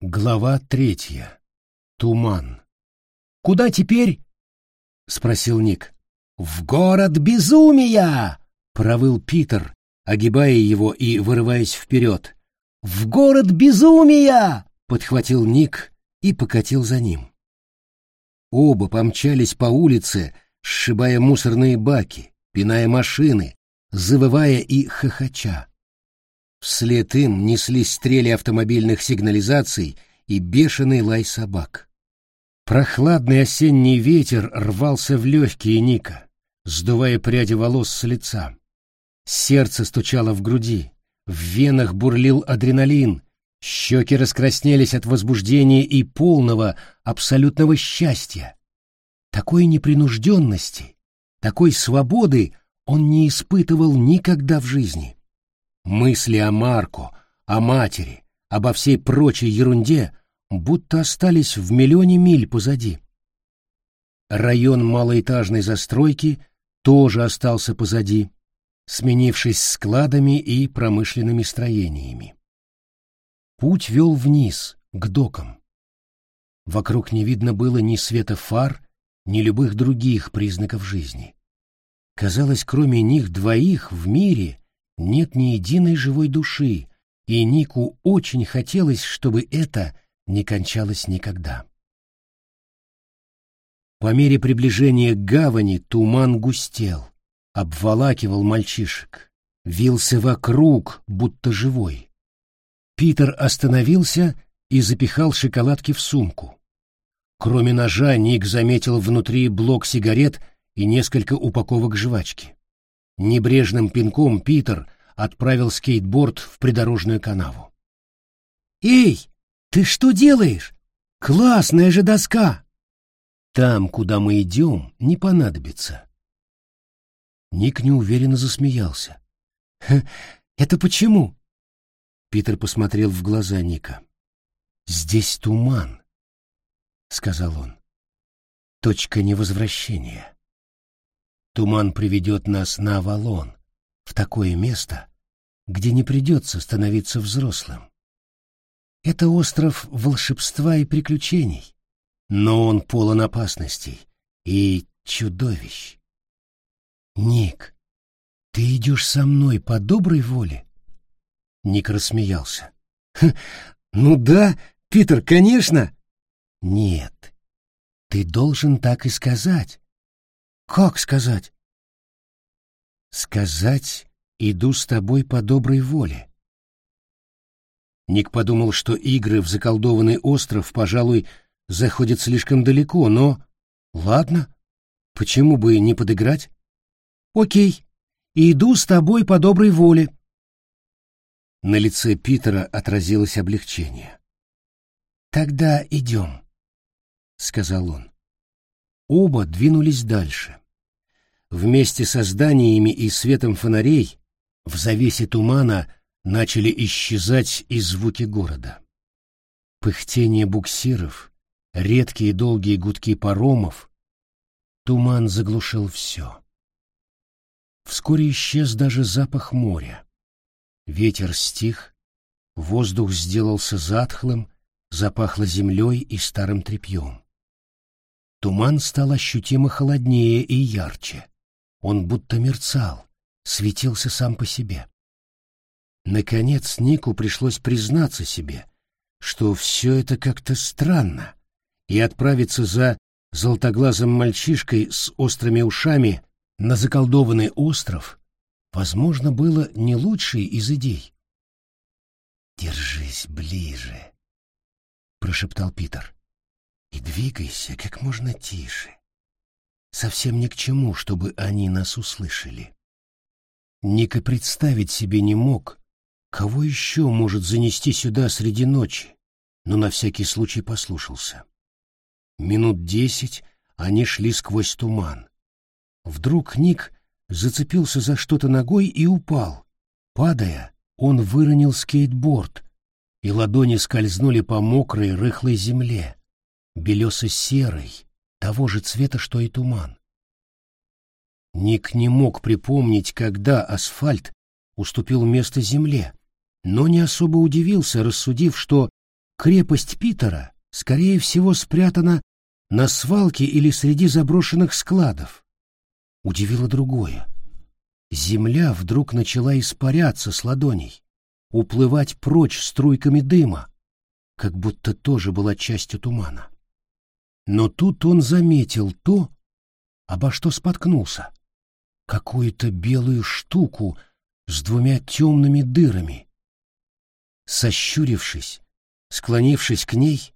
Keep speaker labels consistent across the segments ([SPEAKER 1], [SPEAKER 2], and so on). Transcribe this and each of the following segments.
[SPEAKER 1] Глава третья. Туман. «Куда теперь?» — спросил Ник. «В город безумия!» — провыл Питер, огибая его и вырываясь вперед. «В город безумия!» — подхватил Ник и покатил за ним. Оба помчались по улице, сшибая мусорные баки, пиная машины, завывая и хохоча. Вслед им неслись стрели автомобильных сигнализаций и бешеный лай собак. Прохладный осенний ветер рвался в легкие Ника, сдувая пряди волос с лица. Сердце стучало в груди, в венах бурлил адреналин, щеки раскраснелись от возбуждения и полного, абсолютного счастья. Такой непринужденности, такой свободы он не испытывал никогда в жизни. Мысли о Марко, о матери, обо всей прочей ерунде будто остались в миллионе миль позади. Район малоэтажной застройки тоже остался позади, сменившись складами и промышленными строениями. Путь вел вниз, к докам. Вокруг не видно было ни света фар, ни любых других признаков жизни. Казалось, кроме них двоих в мире нет ни единой живой души, и Нику очень хотелось, чтобы это не кончалось никогда. По мере приближения к гавани туман густел, обволакивал мальчишек, вился вокруг, будто живой. Питер остановился и запихал шоколадки в сумку. Кроме ножа Ник заметил внутри блок сигарет и несколько упаковок жвачки. Небрежным пинком Питер отправил скейтборд в придорожную канаву. «Эй, ты что делаешь? Классная же доска!» «Там, куда мы идем, не понадобится». Ник неуверенно засмеялся. «Это почему?» Питер посмотрел в глаза Ника. «Здесь туман», — сказал он. «Точка невозвращения». Туман приведет нас на Авалон, в такое место, где не придется становиться взрослым. Это остров волшебства и приключений, но он полон опасностей и чудовищ. Ник, ты идешь со мной по доброй воле? Ник рассмеялся. Ну да, Питер, конечно. Нет, ты должен так и сказать. Как сказать? Сказать «иду с тобой по доброй воле». Ник подумал, что игры в заколдованный остров, пожалуй, заходят слишком далеко, но... Ладно, почему бы не подыграть? Окей, иду с тобой по доброй воле. На лице Питера отразилось облегчение. «Тогда идем», — сказал он. Оба двинулись дальше. Вместе со зданиями и светом фонарей в завесе тумана начали исчезать и звуки города. Пыхтение буксиров, редкие долгие гудки паромов, туман заглушил все. Вскоре исчез даже запах моря. Ветер стих, воздух сделался затхлым, запахло землей и старым тряпьем. Туман стал ощутимо холоднее и ярче. Он будто мерцал, светился сам по себе. Наконец Нику пришлось признаться себе, что все это как-то странно, и отправиться за золотоглазым мальчишкой с острыми ушами на заколдованный остров, возможно, было не лучшей из идей. «Держись ближе», — прошептал Питер и двигайся как можно тише. Совсем ни к чему, чтобы они нас услышали. Ника представить себе не мог, кого еще может занести сюда среди ночи, но на всякий случай послушался. Минут десять они шли сквозь туман. Вдруг Ник зацепился за что-то ногой и упал. Падая, он выронил скейтборд, и ладони скользнули по мокрой рыхлой земле белесо-серый, того же цвета, что и туман. Ник не мог припомнить, когда асфальт уступил место земле, но не особо удивился, рассудив, что крепость Питера, скорее всего, спрятана на свалке или среди заброшенных складов. Удивило другое. Земля вдруг начала испаряться с ладоней, уплывать прочь струйками дыма, как будто тоже была частью тумана. Но тут он заметил то, обо что споткнулся. Какую-то белую штуку с двумя темными дырами. Сощурившись, склонившись к ней,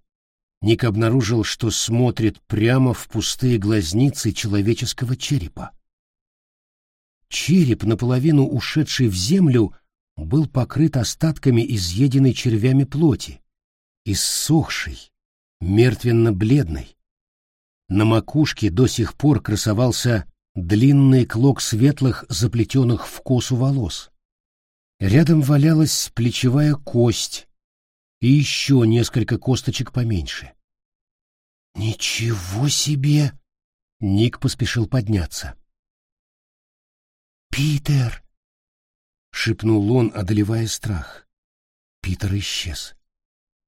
[SPEAKER 1] Ник обнаружил, что смотрит прямо в пустые глазницы человеческого черепа. Череп, наполовину ушедший в землю, был покрыт остатками изъеденной червями плоти, иссохшей, мертвенно-бледной. На макушке до сих пор красовался длинный клок светлых, заплетенных в косу волос. Рядом валялась плечевая кость и еще несколько косточек поменьше. «Ничего себе!» Ник поспешил подняться. «Питер!» — шепнул он, одолевая страх. Питер исчез.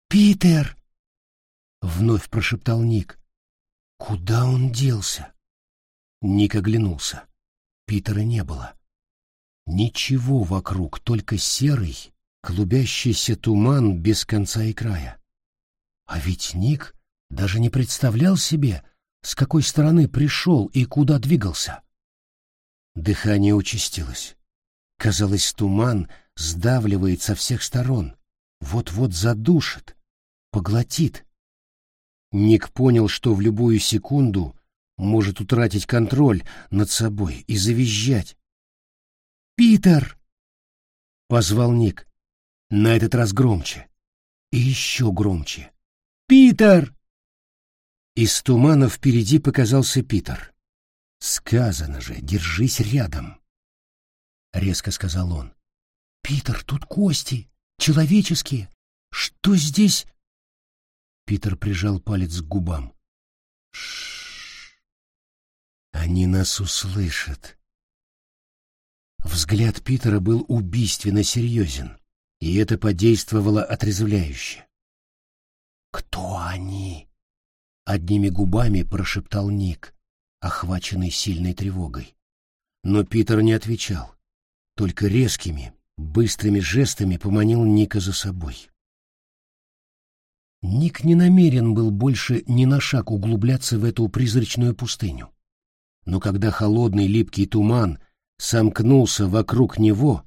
[SPEAKER 1] «Питер!» — вновь прошептал Ник. «Куда он делся?» Ник оглянулся. Питера не было. Ничего вокруг, только серый, клубящийся туман без конца и края. А ведь Ник даже не представлял себе, с какой стороны пришел и куда двигался. Дыхание участилось. Казалось, туман сдавливает со всех сторон, вот-вот задушит, поглотит. Ник понял, что в любую секунду может утратить контроль над собой и завизжать. «Питер!» — позвал Ник. На этот раз громче. И еще громче. «Питер!» Из тумана впереди показался Питер. Сказано же, держись рядом. Резко сказал он. Питер, тут кости, человеческие. Что здесь? Питер прижал палец к губам. Шш. Они нас услышат. Взгляд Питера был убийственно серьезен, и это подействовало отрезвляюще. «Кто они?» — одними губами прошептал Ник охваченный сильной тревогой. Но Питер не отвечал, только резкими, быстрыми жестами поманил Ника за собой. Ник не намерен был больше ни на шаг углубляться в эту призрачную пустыню. Но когда холодный липкий туман сомкнулся вокруг него,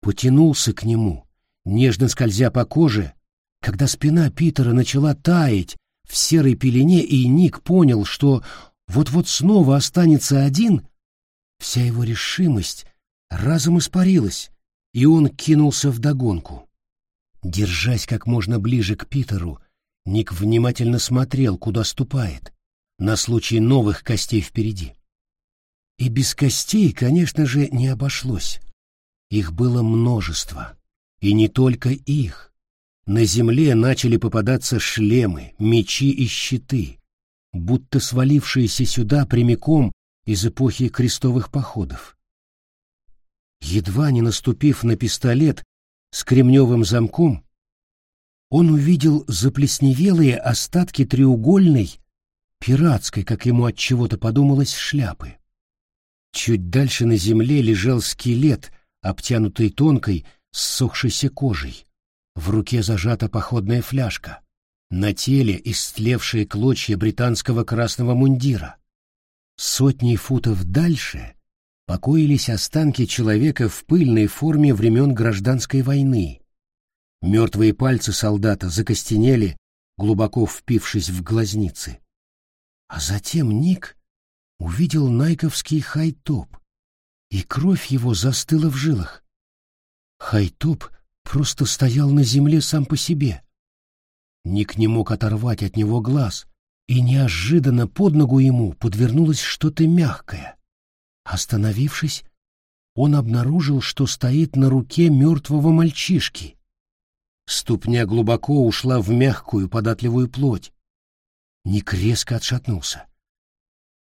[SPEAKER 1] потянулся к нему, нежно скользя по коже, когда спина Питера начала таять в серой пелене, и Ник понял, что вот-вот снова останется один, вся его решимость разом испарилась, и он кинулся вдогонку. Держась как можно ближе к Питеру, Ник внимательно смотрел, куда ступает, на случай новых костей впереди. И без костей, конечно же, не обошлось. Их было множество, и не только их. На земле начали попадаться шлемы, мечи и щиты, будто свалившиеся сюда прямиком из эпохи крестовых походов. Едва не наступив на пистолет с кремневым замком, он увидел заплесневелые остатки треугольной, пиратской, как ему от чего-то подумалось, шляпы. Чуть дальше на земле лежал скелет, обтянутый тонкой, ссохшейся кожей. В руке зажата походная фляжка на теле истлевшие клочья британского красного мундира. Сотни футов дальше покоились останки человека в пыльной форме времен гражданской войны. Мертвые пальцы солдата закостенели, глубоко впившись в глазницы. А затем Ник увидел найковский хайтоп, и кровь его застыла в жилах. Хайтоп просто стоял на земле сам по себе. Ник не мог оторвать от него глаз, и неожиданно под ногу ему подвернулось что-то мягкое. Остановившись, он обнаружил, что стоит на руке мертвого мальчишки. Ступня глубоко ушла в мягкую податливую плоть. Ник резко отшатнулся.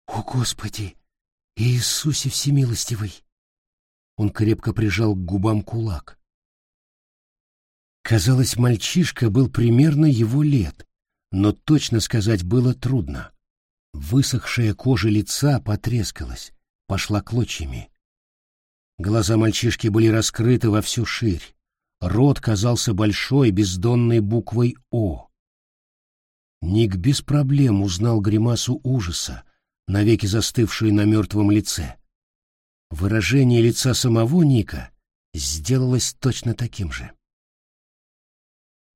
[SPEAKER 1] «О, Господи! Иисусе Всемилостивый!» Он крепко прижал к губам кулак. Казалось, мальчишка был примерно его лет, но точно сказать было трудно. Высохшая кожа лица потрескалась, пошла клочьями. Глаза мальчишки были раскрыты во всю ширь. Рот казался большой бездонной буквой «О». Ник без проблем узнал гримасу ужаса, навеки застывшую на мертвом лице. Выражение лица самого Ника сделалось точно таким же.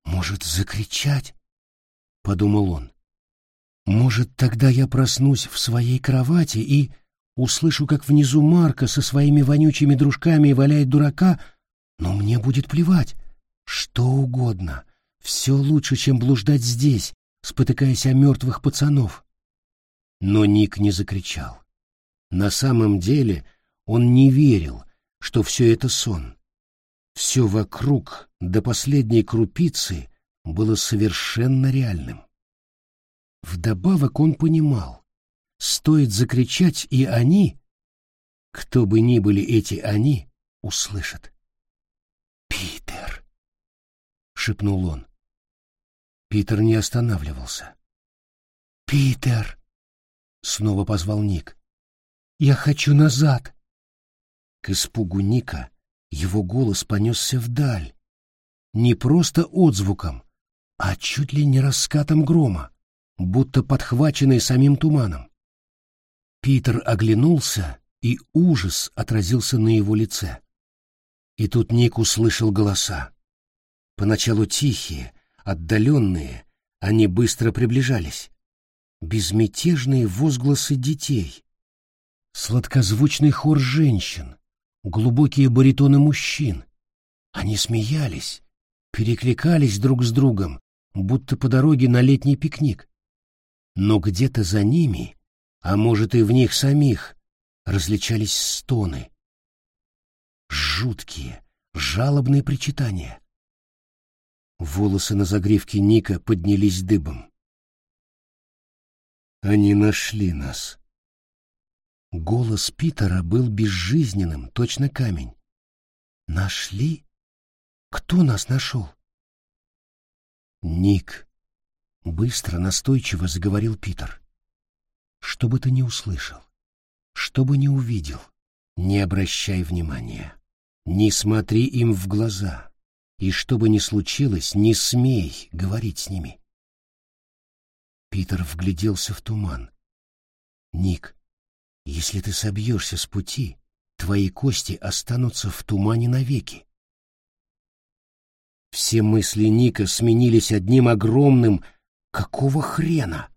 [SPEAKER 1] «Может, закричать?» — подумал он. «Может, тогда я проснусь в своей кровати и услышу, как внизу Марка со своими вонючими дружками валяет дурака, но мне будет плевать. Что угодно. Все лучше, чем блуждать здесь, спотыкаясь о мертвых пацанов». Но Ник не закричал. На самом деле он не верил, что все это сон. Все вокруг, до последней крупицы, было совершенно реальным. Вдобавок он понимал, стоит закричать, и они, кто бы ни были эти они, услышат. «Питер!» — шепнул он. Питер не останавливался. «Питер!» — снова позвал Ник. «Я хочу назад!» К испугу Ника его голос понесся вдаль, не просто отзвуком, а чуть ли не раскатом грома, будто подхваченный самим туманом. Питер оглянулся, и ужас отразился на его лице. И тут Ник услышал голоса. Поначалу тихие, отдаленные, они быстро приближались. Безмятежные возгласы детей. Сладкозвучный хор женщин, глубокие баритоны мужчин. Они смеялись, перекликались друг с другом, будто по дороге на летний пикник. Но где-то за ними, а может и в них самих, различались стоны. Жуткие, жалобные причитания. Волосы на загривке Ника поднялись дыбом. «Они нашли нас», Голос Питера был безжизненным, точно камень. «Нашли? Кто нас нашел?» «Ник», — быстро, настойчиво заговорил Питер. «Что бы ты ни услышал, что бы ни увидел, не обращай внимания, не смотри им в глаза, и что бы ни случилось, не смей говорить с ними». Питер вгляделся в туман. «Ник, если ты собьешься с пути, твои кости останутся в тумане навеки. Все мысли Ника сменились одним огромным «какого хрена?».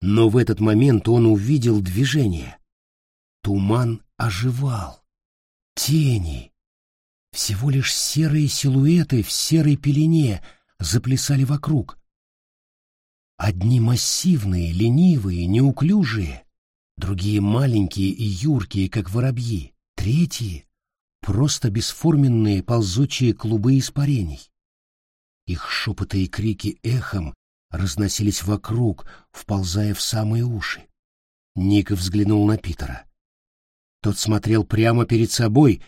[SPEAKER 1] Но в этот момент он увидел движение. Туман оживал. Тени, всего лишь серые силуэты в серой пелене заплясали вокруг. Одни массивные, ленивые, неуклюжие, другие маленькие и юркие, как воробьи, третьи — просто бесформенные ползучие клубы испарений. Их шепоты и крики эхом разносились вокруг, вползая в самые уши. Ник взглянул на Питера. Тот смотрел прямо перед собой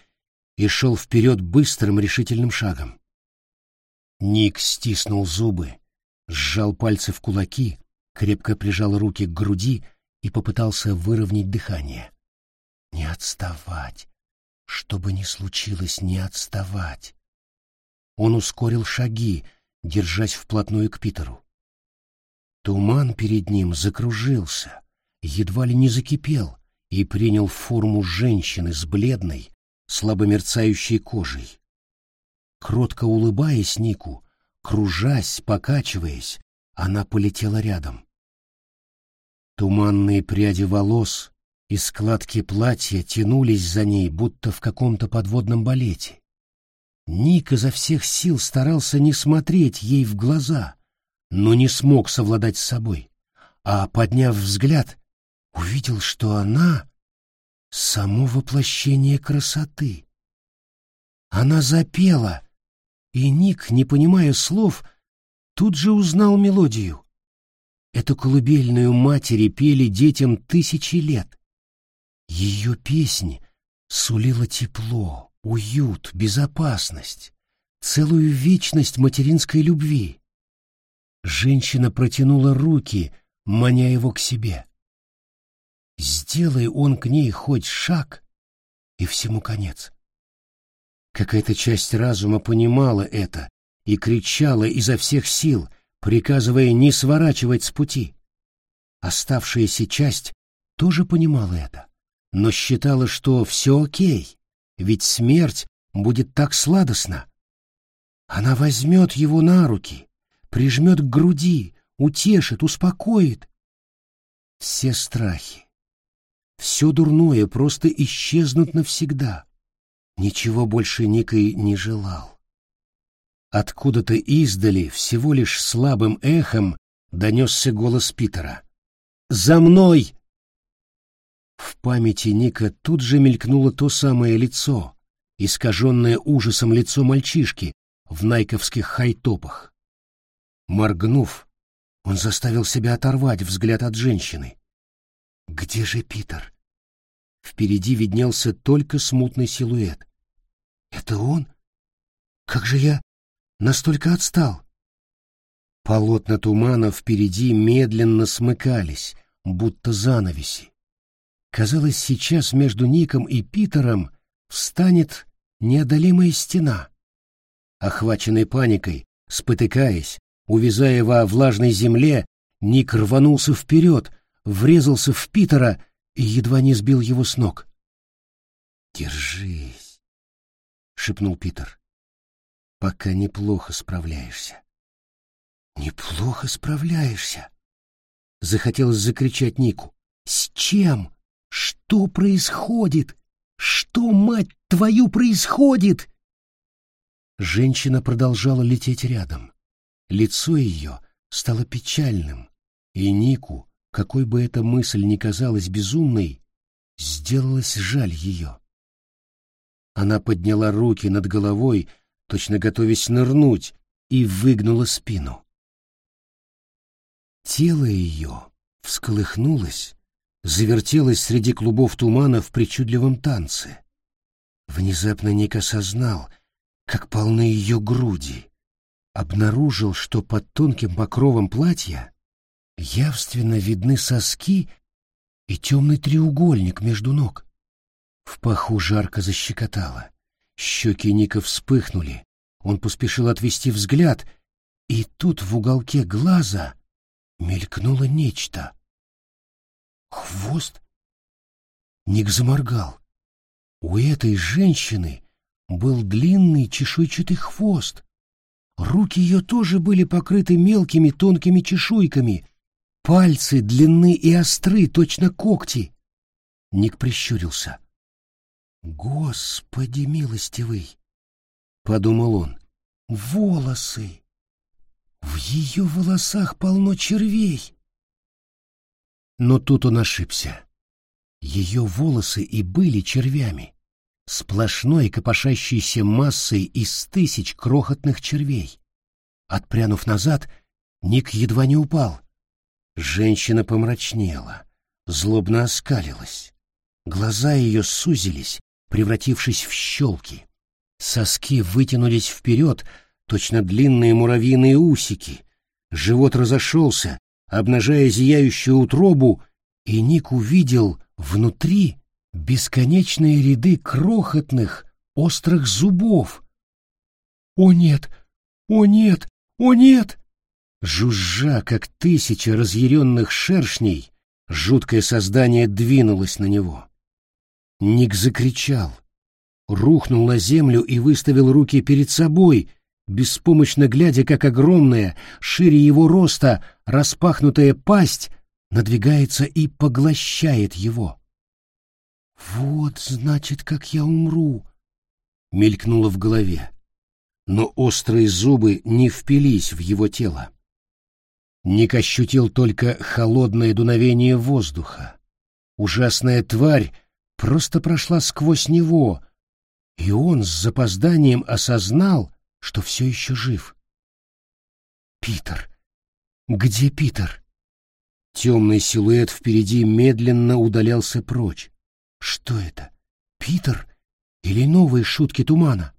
[SPEAKER 1] и шел вперед быстрым решительным шагом. Ник стиснул зубы, сжал пальцы в кулаки, крепко прижал руки к груди — и попытался выровнять дыхание. Не отставать. Что бы ни случилось, не отставать. Он ускорил шаги, держась вплотную к Питеру. Туман перед ним закружился, едва ли не закипел и принял форму женщины с бледной, слабомерцающей кожей. Кротко улыбаясь Нику, кружась, покачиваясь, она полетела рядом. Туманные пряди волос и складки платья тянулись за ней, будто в каком-то подводном балете. Ник изо всех сил старался не смотреть ей в глаза, но не смог совладать с собой, а, подняв взгляд, увидел, что она — само воплощение красоты. Она запела, и Ник, не понимая слов, тут же узнал мелодию. Эту колыбельную матери пели детям тысячи лет. Ее песни сулила тепло, уют, безопасность. целую вечность материнской любви. Женщина протянула руки, маня его к себе. Сделай он к ней хоть шаг, и всему конец. Какая-то часть разума понимала это и кричала изо всех сил, приказывая не сворачивать с пути. Оставшаяся часть тоже понимала это, но считала, что все окей, ведь смерть будет так сладостна. Она возьмет его на руки, прижмет к груди, утешит, успокоит. Все страхи, все дурное просто исчезнут навсегда. Ничего больше Никой не желал. Откуда-то издали, всего лишь слабым эхом, донесся голос Питера. «За мной!» В памяти Ника тут же мелькнуло то самое лицо, искаженное ужасом лицо мальчишки в найковских хайтопах. Моргнув, он заставил себя оторвать взгляд от женщины. Где же Питер? Впереди виднелся только смутный силуэт. Это он? Как же я настолько отстал? Полотна тумана впереди медленно смыкались, будто занавеси. Казалось, сейчас между Ником и Питером встанет неодолимая стена. Охваченный паникой, спотыкаясь, увязая во влажной земле, Ник рванулся вперед, врезался в Питера и едва не сбил его с ног. «Держись», — шепнул Питер. «Пока неплохо справляешься». «Неплохо справляешься», — захотелось закричать Нику. «С чем? Что происходит? Что, мать твою, происходит?» Женщина продолжала лететь рядом. Лицо ее стало печальным, и Нику, какой бы эта мысль ни казалась безумной, сделалось жаль ее. Она подняла руки над головой, точно готовясь нырнуть, и выгнула спину. Тело ее всколыхнулось, завертелось среди клубов тумана в причудливом танце. Внезапно Ник осознал, как полны ее груди, обнаружил, что под тонким покровом платья явственно видны соски и темный треугольник между ног. В паху жарко защекотало. Щеки Ника вспыхнули. Он поспешил отвести взгляд, и тут в уголке глаза мелькнуло нечто. Хвост? Ник заморгал. У этой женщины был длинный чешуйчатый хвост. Руки ее тоже были покрыты мелкими тонкими чешуйками, Пальцы длинны и остры, точно когти. Ник прищурился. Господи милостивый, подумал он. Волосы. В ее волосах полно червей. Но тут он ошибся. Ее волосы и были червями, сплошной копошащейся массой из тысяч крохотных червей. Отпрянув назад, Ник едва не упал. Женщина помрачнела, злобно оскалилась. Глаза ее сузились, превратившись в щелки. Соски вытянулись вперед, точно длинные муравьиные усики. Живот разошелся, обнажая зияющую утробу, и Ник увидел внутри бесконечные ряды крохотных, острых зубов. «О нет! О нет! О нет!» Жужжа, как тысяча разъяренных шершней, жуткое создание двинулось на него. Ник закричал, рухнул на землю и выставил руки перед собой, беспомощно глядя, как огромная, шире его роста, распахнутая пасть надвигается и поглощает его. «Вот, значит, как я умру!» — мелькнуло в голове. Но острые зубы не впились в его тело. Ник ощутил только холодное дуновение воздуха. Ужасная тварь просто прошла сквозь него, и он с запозданием осознал, что все еще жив. «Питер! Где Питер?» Темный силуэт впереди медленно удалялся прочь. «Что это? Питер или новые шутки тумана?»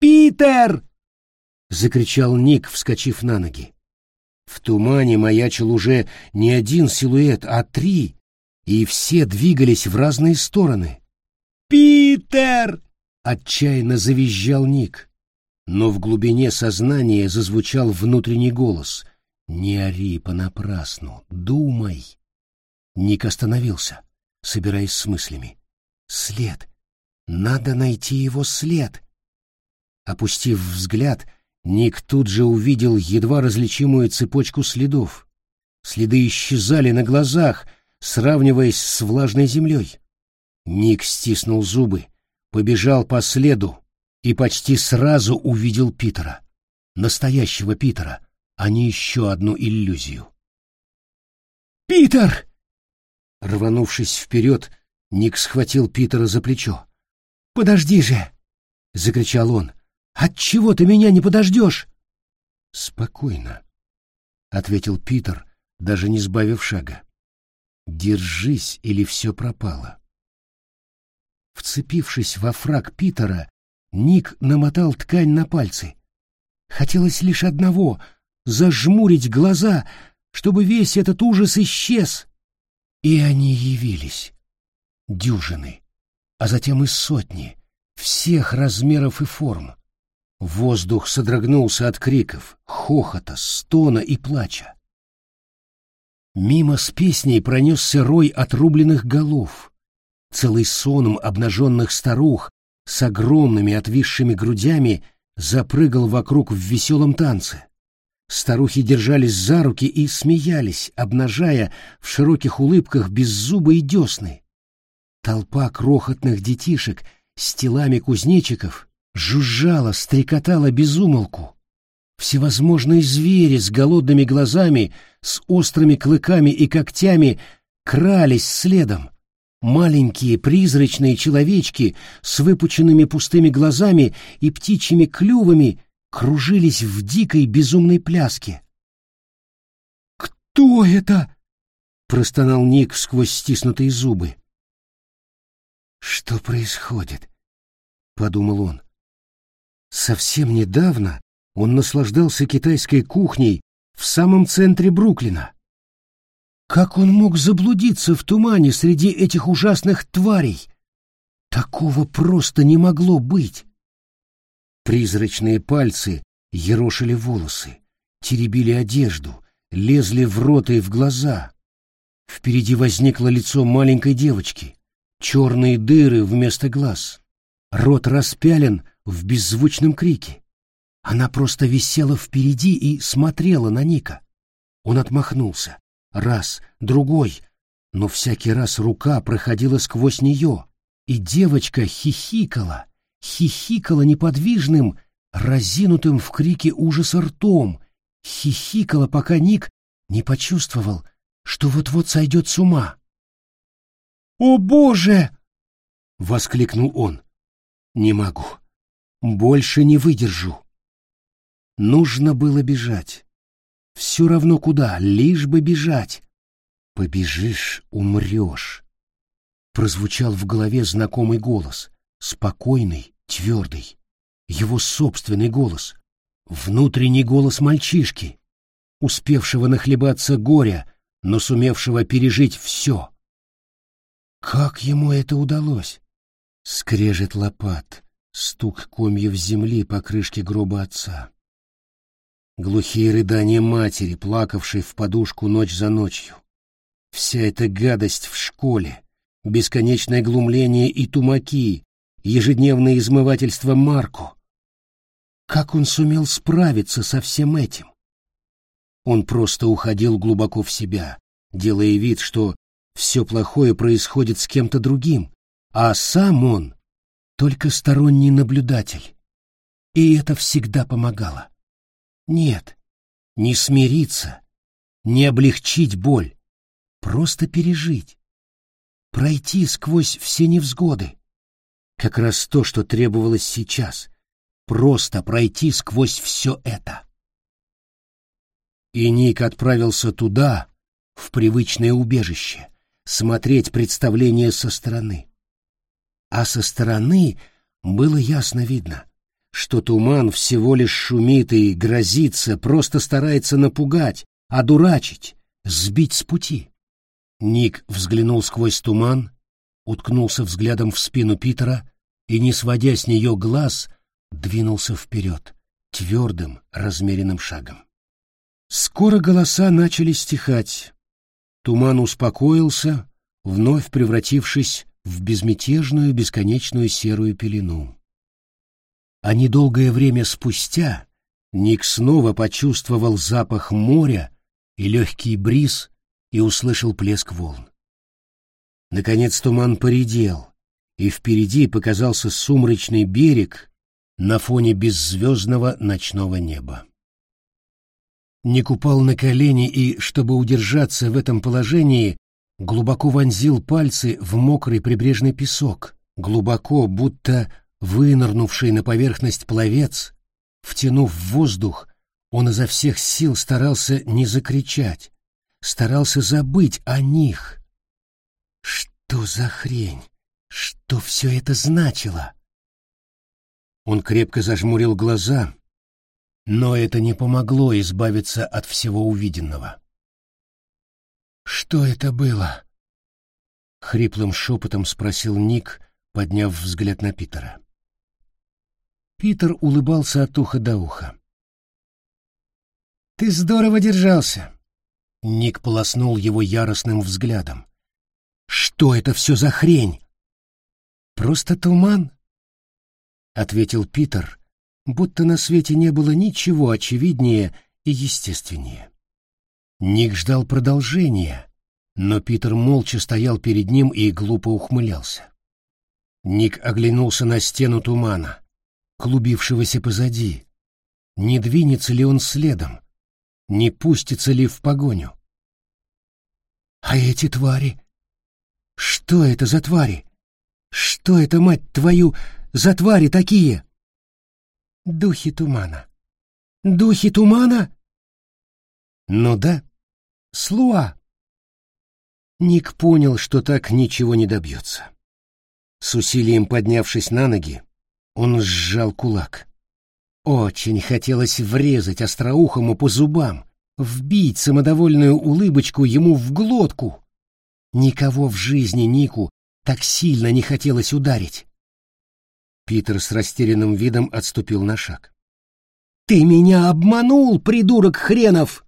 [SPEAKER 1] Питер!» — закричал Ник, вскочив на ноги. В тумане маячил уже не один силуэт, а три, и все двигались в разные стороны. «Питер!» — отчаянно завизжал Ник. Но в глубине сознания зазвучал внутренний голос. «Не ори понапрасну, думай!» Ник остановился, собираясь с мыслями. «След! Надо найти его след!» Опустив взгляд, Ник тут же увидел едва различимую цепочку следов. Следы исчезали на глазах, сравниваясь с влажной землей. Ник стиснул зубы, побежал по следу и почти сразу увидел Питера. Настоящего Питера, а не еще одну иллюзию. «Питер!» Рванувшись вперед, Ник схватил Питера за плечо. «Подожди же!» — закричал он. Отчего ты меня не подождешь? Спокойно, ответил Питер, даже не сбавив шага. Держись, или все пропало. Вцепившись во фраг Питера, Ник намотал ткань на пальцы. Хотелось лишь одного — зажмурить глаза, чтобы весь этот ужас исчез. И они явились. Дюжины, а затем и сотни, всех размеров и форм. Воздух содрогнулся от криков, хохота, стона и плача. Мимо с песней пронесся рой отрубленных голов, целый соном обнаженных старух с огромными отвисшими грудями запрыгал вокруг в веселом танце. Старухи держались за руки и смеялись, обнажая в широких улыбках беззубые десны. Толпа крохотных детишек с телами кузнечиков жужжала, стрекотала безумолку. Всевозможные звери с голодными глазами, с острыми клыками и когтями крались следом. Маленькие призрачные человечки с выпученными пустыми глазами и птичьими клювами кружились в дикой безумной пляске. «Кто это?» — простонал Ник сквозь стиснутые зубы. «Что происходит?» — подумал он. Совсем недавно он наслаждался китайской кухней в самом центре Бруклина. Как он мог заблудиться в тумане среди этих ужасных тварей? Такого просто не могло быть. Призрачные пальцы ерошили волосы, теребили одежду, лезли в рот и в глаза. Впереди возникло лицо маленькой девочки, черные дыры вместо глаз. Рот распялен в беззвучном крике. Она просто висела впереди и смотрела на Ника. Он отмахнулся. Раз, другой. Но всякий раз рука проходила сквозь нее, и девочка хихикала, хихикала неподвижным, разинутым в крике ужаса ртом, хихикала, пока Ник не почувствовал, что вот-вот сойдет с ума. «О, Боже!» — воскликнул он. «Не могу. Больше не выдержу. Нужно было бежать. Все равно куда, лишь бы бежать. Побежишь — умрешь. Прозвучал в голове знакомый голос, спокойный, твердый. Его собственный голос. Внутренний голос мальчишки, успевшего нахлебаться горя, но сумевшего пережить все. Как ему это удалось? Скрежет лопат, стук комьев земли по крышке гроба отца. Глухие рыдания матери, плакавшей в подушку ночь за ночью. Вся эта гадость в школе, бесконечное глумление и тумаки, ежедневное измывательство Марку. Как он сумел справиться со всем этим? Он просто уходил глубоко в себя, делая вид, что все плохое происходит с кем-то другим, а сам он только сторонний наблюдатель. И это всегда помогало. Нет, не смириться, не облегчить боль, просто пережить, пройти сквозь все невзгоды. Как раз то, что требовалось сейчас, просто пройти сквозь все это. И Ник отправился туда, в привычное убежище, смотреть представление со стороны а со стороны было ясно видно. что туман всего лишь шумит и грозится, просто старается напугать, одурачить, сбить с пути. Ник взглянул сквозь туман, уткнулся взглядом в спину Питера и, не сводя с нее глаз, двинулся вперед, твердым, размеренным шагом. Скоро голоса начали стихать. Туман успокоился, вновь превратившись в безмятежную, бесконечную серую пелену. А недолгое время спустя Ник снова почувствовал запах моря и легкий бриз и услышал плеск волн. Наконец туман поредел, и впереди показался сумрачный берег на фоне беззвездного ночного неба. Ник упал на колени и, чтобы удержаться в этом положении, глубоко вонзил пальцы в мокрый прибрежный песок, глубоко, будто вынырнувший на поверхность пловец, втянув в воздух, он изо всех сил старался не закричать, старался забыть о них. Что за хрень? Что все это значило? Он крепко зажмурил глаза, но это не помогло избавиться от всего увиденного. «Что это было?» — хриплым шепотом спросил Ник, подняв взгляд на Питера. Питер улыбался от уха до уха. «Ты здорово держался!» Ник полоснул его яростным взглядом. «Что это все за хрень?» «Просто туман», — ответил Питер, будто на свете не было ничего очевиднее и естественнее. Ник ждал продолжения, но Питер молча стоял перед ним и глупо ухмылялся. Ник оглянулся на стену тумана, клубившегося позади. Не двинется ли он следом? Не пустится ли в погоню? А эти твари? Что это за твари? Что это, мать твою, за твари такие? Духи тумана. Духи тумана? Ну да, Слуа. Ник понял, что так ничего не добьется. С усилием поднявшись на ноги, он сжал кулак. Очень хотелось врезать остроухому по зубам, вбить самодовольную улыбочку ему в глотку. Никого в жизни Нику так сильно не хотелось ударить. Питер с растерянным видом отступил на шаг. «Ты меня обманул, придурок хренов!» —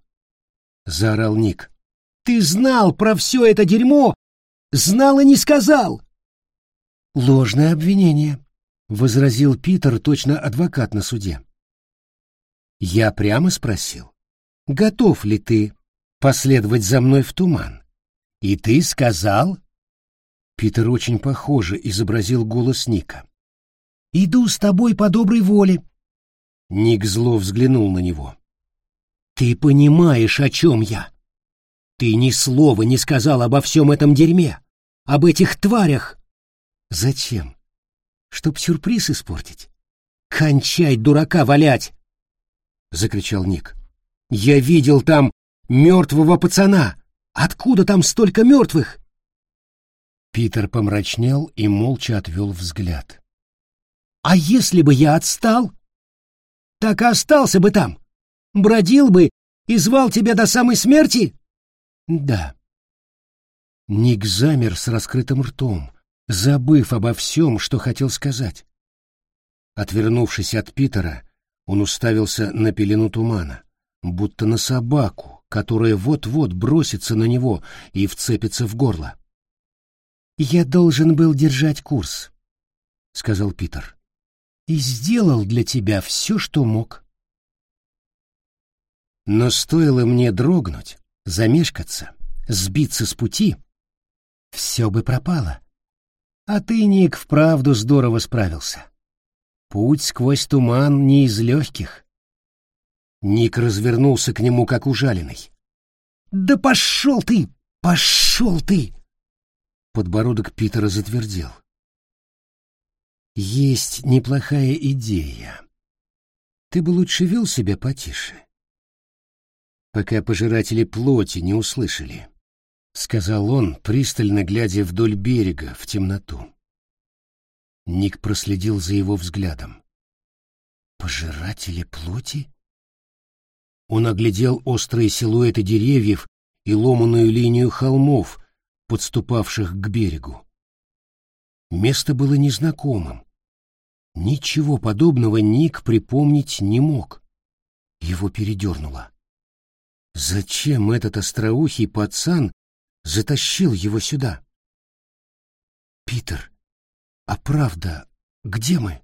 [SPEAKER 1] заорал Ник. «Ты знал про все это дерьмо! Знал и не сказал!» «Ложное обвинение», — возразил Питер, точно адвокат на суде. «Я прямо спросил, готов ли ты последовать за мной в туман? И ты сказал...» Питер очень похоже изобразил голос Ника. «Иду с тобой по доброй воле». Ник зло взглянул на него. Ты понимаешь, о чем я? Ты ни слова не сказал обо всем этом дерьме, об этих тварях. Зачем? Чтоб сюрприз испортить? Кончай дурака валять! Закричал Ник. Я видел там мертвого пацана. Откуда там столько мертвых? Питер помрачнел и молча отвел взгляд. А если бы я отстал? Так и остался бы там бродил бы и звал тебя до самой смерти? Да. Ник замер с раскрытым ртом, забыв обо всем, что хотел сказать. Отвернувшись от Питера, он уставился на пелену тумана, будто на собаку, которая вот-вот бросится на него и вцепится в горло. «Я должен был держать курс», — сказал Питер, — «и сделал для тебя все, что мог». Но стоило мне дрогнуть, замешкаться, сбиться с пути, все бы пропало. А ты, Ник, вправду здорово справился. Путь сквозь туман не из легких. Ник развернулся к нему, как ужаленный. «Да пошел ты! Пошел ты!» Подбородок Питера затвердел. «Есть неплохая идея. Ты бы лучше вел себя потише пока пожиратели плоти не услышали, — сказал он, пристально глядя вдоль берега в темноту. Ник проследил за его взглядом. Пожиратели плоти? Он оглядел острые силуэты деревьев и ломаную линию холмов, подступавших к берегу. Место было незнакомым. Ничего подобного Ник припомнить не мог. Его передернуло. Зачем этот остроухий пацан затащил его сюда? Питер, а правда, где мы?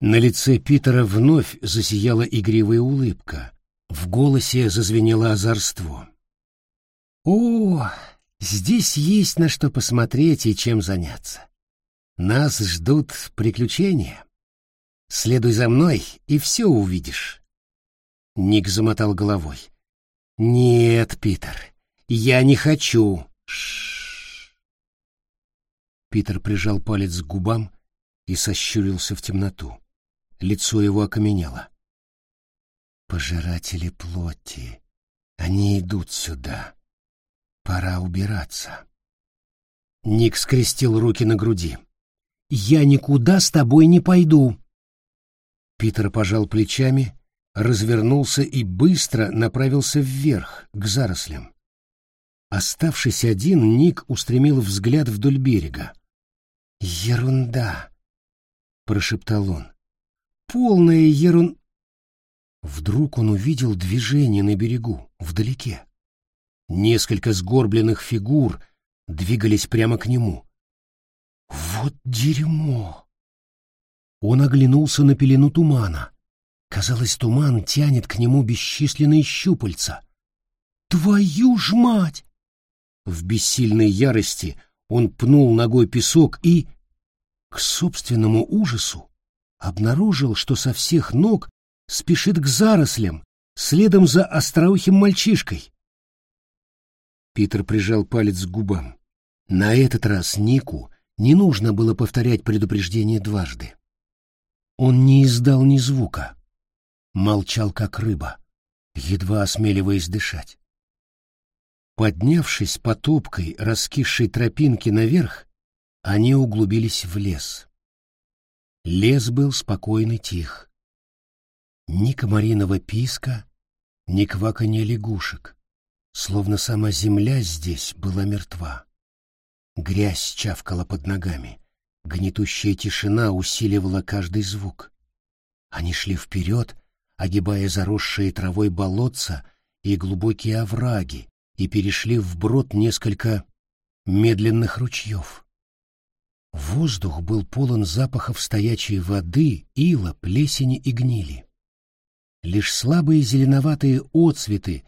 [SPEAKER 1] На лице Питера вновь засияла игривая улыбка. В голосе зазвенело озорство. «О, здесь есть на что посмотреть и чем заняться. Нас ждут приключения. Следуй за мной, и все увидишь». Ник замотал головой. «Нет, Питер, я не хочу». Ш Питер прижал палец к губам и сощурился в темноту. Лицо его окаменело. «Пожиратели плоти, они идут сюда. Пора убираться». Ник скрестил руки на груди. «Я никуда с тобой не пойду». Питер пожал плечами развернулся и быстро направился вверх, к зарослям. Оставшись один, Ник устремил взгляд вдоль берега. «Ерунда!» — прошептал он. «Полная ерун...» Вдруг он увидел движение на берегу, вдалеке. Несколько сгорбленных фигур двигались прямо к нему. «Вот дерьмо!» Он оглянулся на пелену тумана. Казалось, туман тянет к нему бесчисленные щупальца. «Твою ж мать!» В бессильной ярости он пнул ногой песок и, к собственному ужасу, обнаружил, что со всех ног спешит к зарослям, следом за остроухим мальчишкой. Питер прижал палец к губам. На этот раз Нику не нужно было повторять предупреждение дважды. Он не издал ни звука молчал как рыба, едва осмеливаясь дышать. Поднявшись по топкой, раскисшей тропинке наверх, они углубились в лес. Лес был спокойный тих. Ни комариного писка, ни кваканья лягушек, словно сама земля здесь была мертва. Грязь чавкала под ногами, гнетущая тишина усиливала каждый звук. Они шли вперед, огибая заросшие травой болотца и глубокие овраги, и перешли вброд несколько медленных ручьев. Воздух был полон запахов стоячей воды, ила, плесени и гнили. Лишь слабые зеленоватые отцветы,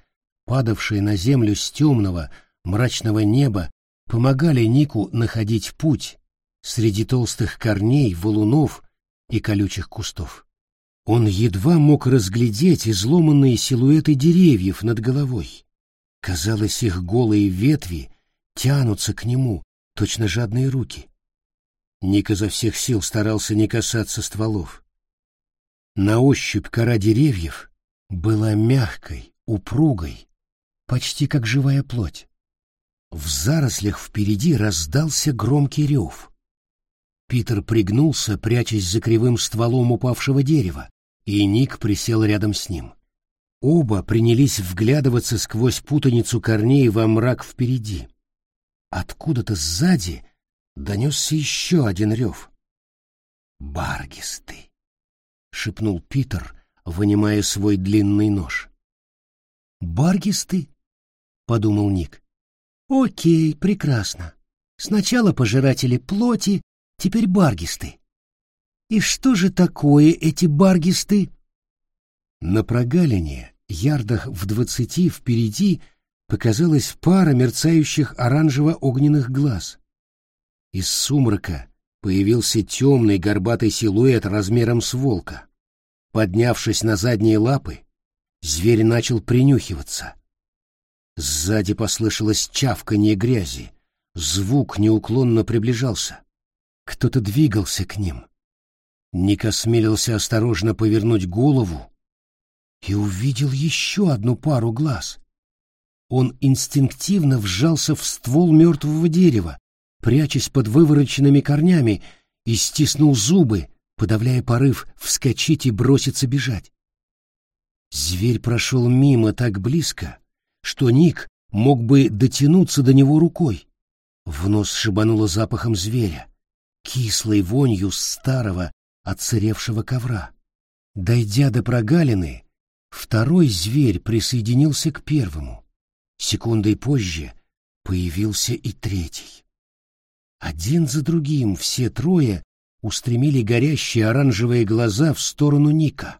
[SPEAKER 1] падавшие на землю с темного, мрачного неба, помогали Нику находить путь среди толстых корней, валунов и колючих кустов. Он едва мог разглядеть изломанные силуэты деревьев над головой. Казалось, их голые ветви тянутся к нему, точно жадные руки. Ник изо всех сил старался не касаться стволов. На ощупь кора деревьев была мягкой, упругой, почти как живая плоть. В зарослях впереди раздался громкий рев. Питер пригнулся, прячась за кривым стволом упавшего дерева, и Ник присел рядом с ним. Оба принялись вглядываться сквозь путаницу корней во мрак впереди. Откуда-то сзади донесся еще один рев. «Баргисты!» — шепнул Питер, вынимая свой длинный нож. «Баргисты?» — подумал Ник. «Окей, прекрасно. Сначала пожиратели плоти, теперь баргисты. И что же такое эти баргисты? На прогалине, ярдах в двадцати впереди, показалась пара мерцающих оранжево-огненных глаз. Из сумрака появился темный горбатый силуэт размером с волка. Поднявшись на задние лапы, зверь начал принюхиваться. Сзади послышалось чавканье грязи. Звук неуклонно приближался. Кто-то двигался к ним. Ник осмелился осторожно повернуть голову и увидел еще одну пару глаз. Он инстинктивно вжался в ствол мертвого дерева, прячась под вывороченными корнями, и стиснул зубы, подавляя порыв вскочить и броситься бежать. Зверь прошел мимо так близко, что Ник мог бы дотянуться до него рукой. В нос шибануло запахом зверя, кислой вонью старого, отсыревшего ковра. Дойдя до прогалины, второй зверь присоединился к первому. Секундой позже появился и третий. Один за другим все трое устремили горящие оранжевые глаза в сторону Ника.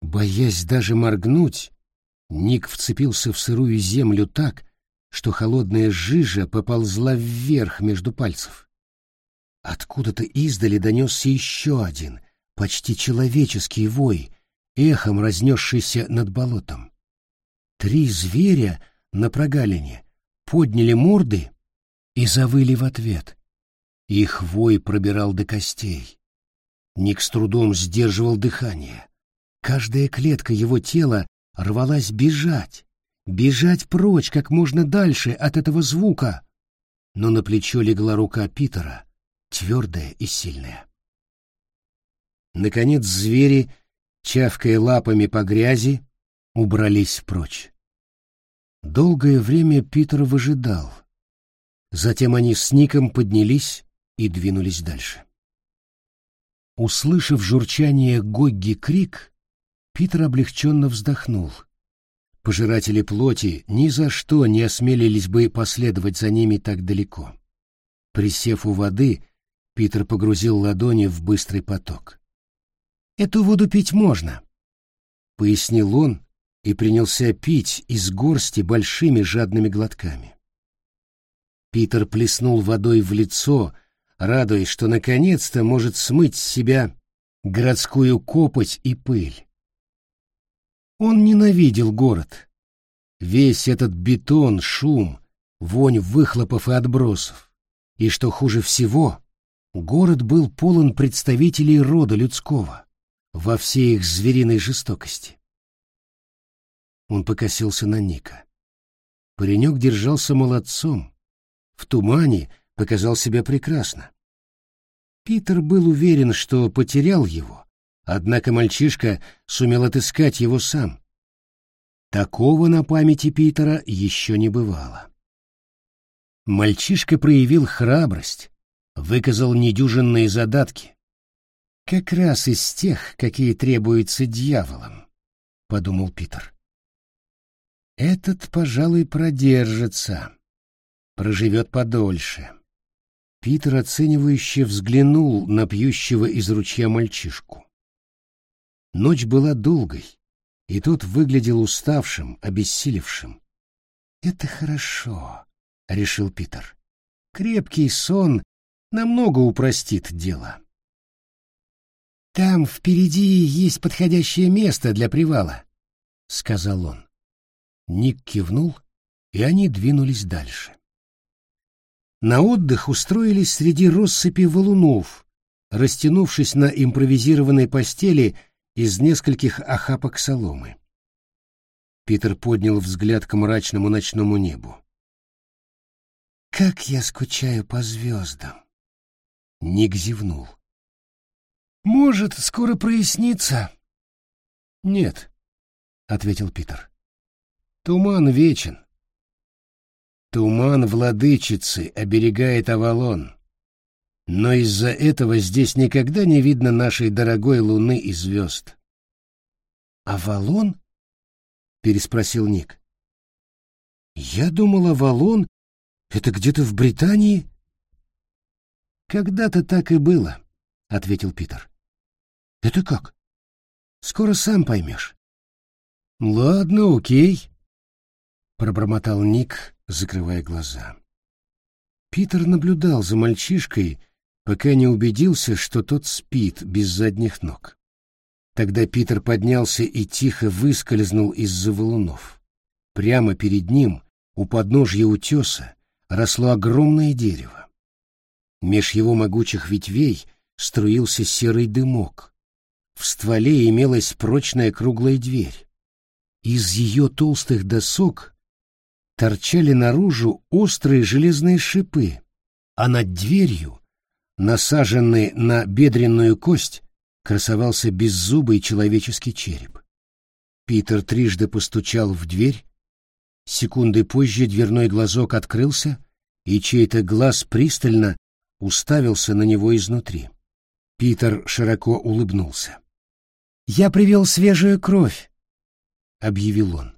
[SPEAKER 1] Боясь даже моргнуть, Ник вцепился в сырую землю так, что холодная жижа поползла вверх между пальцев. Откуда-то издали донесся еще один, почти человеческий вой, эхом разнесшийся над болотом. Три зверя на прогалине подняли морды и завыли в ответ. Их вой пробирал до костей. Ник с трудом сдерживал дыхание. Каждая клетка его тела рвалась бежать, бежать прочь как можно дальше от этого звука. Но на плечо легла рука Питера, твердая и сильная. Наконец звери, чавкая лапами по грязи, убрались прочь. Долгое время Питер выжидал. Затем они с Ником поднялись и двинулись дальше. Услышав журчание Гогги крик, Питер облегченно вздохнул. Пожиратели плоти ни за что не осмелились бы последовать за ними так далеко. Присев у воды, Питер погрузил ладони в быстрый поток. «Эту воду пить можно», — пояснил он и принялся пить из горсти большими жадными глотками. Питер плеснул водой в лицо, радуясь, что наконец-то может смыть с себя городскую копоть и пыль. Он ненавидел город. Весь этот бетон, шум, вонь выхлопов и отбросов. И что хуже всего, город был полон представителей рода людского во всей их звериной жестокости. Он покосился на Ника. Паренек держался молодцом. В тумане показал себя прекрасно. Питер был уверен, что потерял его, Однако мальчишка сумел отыскать его сам. Такого на памяти Питера еще не бывало. Мальчишка проявил храбрость, выказал недюжинные задатки. Как раз из тех, какие требуются дьяволам, — подумал Питер. Этот, пожалуй, продержится, проживет подольше. Питер оценивающе взглянул на пьющего из ручья мальчишку. Ночь была долгой, и тот выглядел уставшим, обессилевшим. «Это хорошо», — решил Питер. «Крепкий сон намного упростит дело». «Там впереди есть подходящее место для привала», — сказал он. Ник кивнул, и они двинулись дальше. На отдых устроились среди россыпи валунов, растянувшись на импровизированной постели из нескольких охапок соломы. Питер поднял взгляд к мрачному ночному небу. «Как я скучаю по звездам!» Ник зевнул. «Может, скоро прояснится?» «Нет», — ответил Питер. «Туман вечен. Туман владычицы оберегает Авалон. Но из-за этого здесь никогда не видно нашей дорогой луны и звезд. «Авалон?» — переспросил Ник. «Я думал, Авалон — это где-то в Британии?» «Когда-то так и было», — ответил Питер. «Это как?» «Скоро сам поймешь». «Ладно, окей», — пробормотал Ник, закрывая глаза. Питер наблюдал за мальчишкой, пока не убедился, что тот спит без задних ног. Тогда Питер поднялся и тихо выскользнул из-за валунов. Прямо перед ним, у подножья утеса, росло огромное дерево. Меж его могучих ветвей струился серый дымок. В стволе имелась прочная круглая дверь. Из ее толстых досок торчали наружу острые железные шипы, а над дверью насаженный на бедренную кость, красовался беззубый человеческий череп. Питер трижды постучал в дверь. Секунды позже дверной глазок открылся, и чей-то глаз пристально уставился на него изнутри. Питер широко улыбнулся. «Я привел свежую кровь», — объявил он.